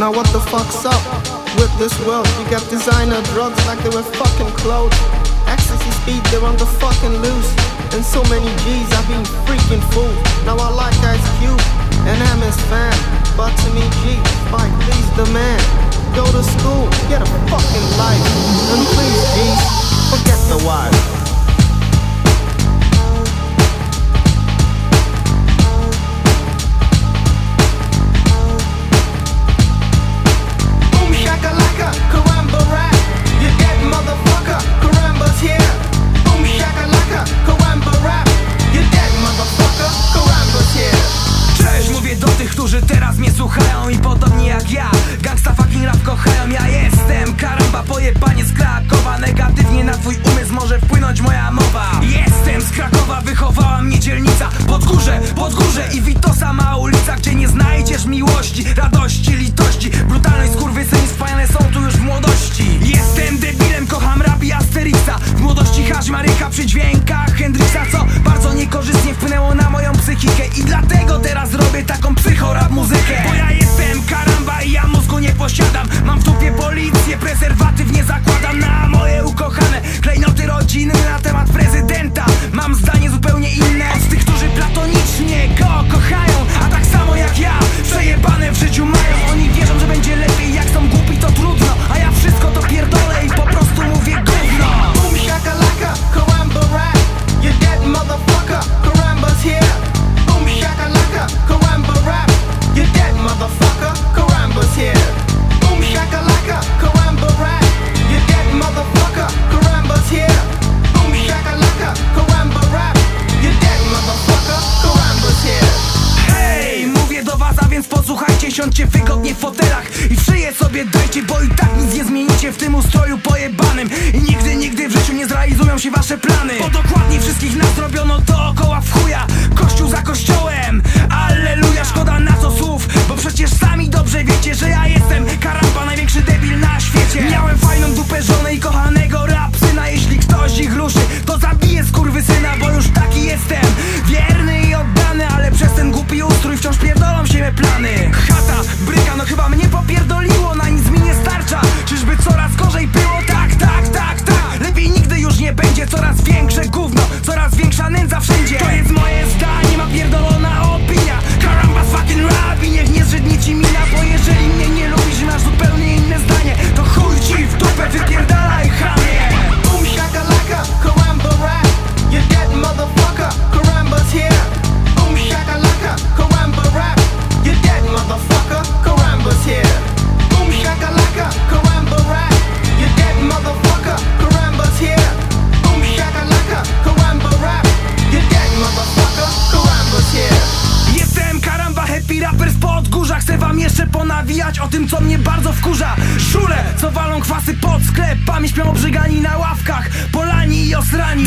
Now what the fuck's up with this world? You got designer drugs like they were fucking clothes. Ecstasy speed, they're on the fucking loose. And so many G's, I've been freaking fooled. Now I like Ice Cube and MS fan. But to me, G, Spike, please the man. Go to school, get a fucking life. And please, G, forget the wife. Siądźcie wygodnie w fotelach i szyję sobie dajcie Bo i tak nic nie zmienicie w tym ustroju pojebanym. I nigdy, nigdy w życiu nie zrealizują się wasze plany. Bo dokładnie wszystkich nas robiono dookoła większe Karamba, happy rapper spod górza Chcę wam jeszcze ponawijać o tym, co mnie bardzo wkurza. Szule, co walą kwasy pod sklepami Śpią obrzygani na ławkach, polani i osrani